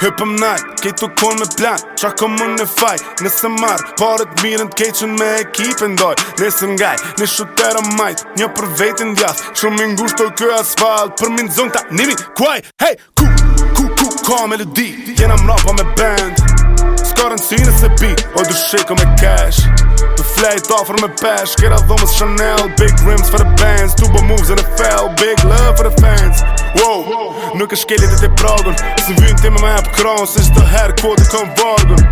Hypëm nëjë, këtu konë me plan Qa ka më në faj, nëse marë, Parët mirën të keqën me ekipën doj Nëse ngaj, në shutera majt Një për vetën djath Shumë më ngusht të kjo asfalt Për minë zonë ta nimi kuaj Hey, ku, ku, ku, ka melodi Jena mrapa me band sinë se bi O du shiko me cash Tu flejt ofër me pesh Kera dhomës Chanel Big rims for the bands Tu bo moves në fell Big love for the fans Wow Nuk e shkeli dhe të progën Së vynë ti me me ap kronë Së shto herë kvo të kom vargën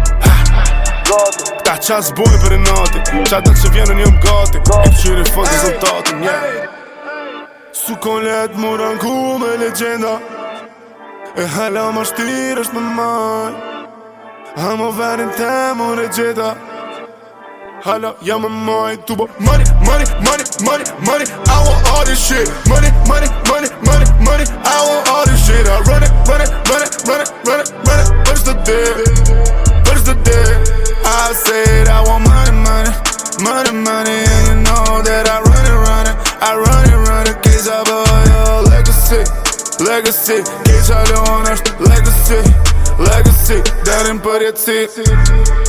Ta qa s'bojnë për i noti Qa ta që vjenë një më gati E për qyri fëndë zëm të të një Su kon let më rangu me legenda E halam shtirë është me majnë I'm over in time on a Jedi. Hello, yeah, my mind to money, money, money, money, money. I want all this shit. Money, money, money, money, money. I want all this shit. I run it, run it, run it, run it, run it, run it. What is the deal? What is the deal? I said I want money, money, money, money, and you know that I run it, run it, I run it, run it. Cause I buy your legacy, legacy. Get y'all on legacy. Legacy, derin për jetësi